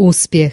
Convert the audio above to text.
успех.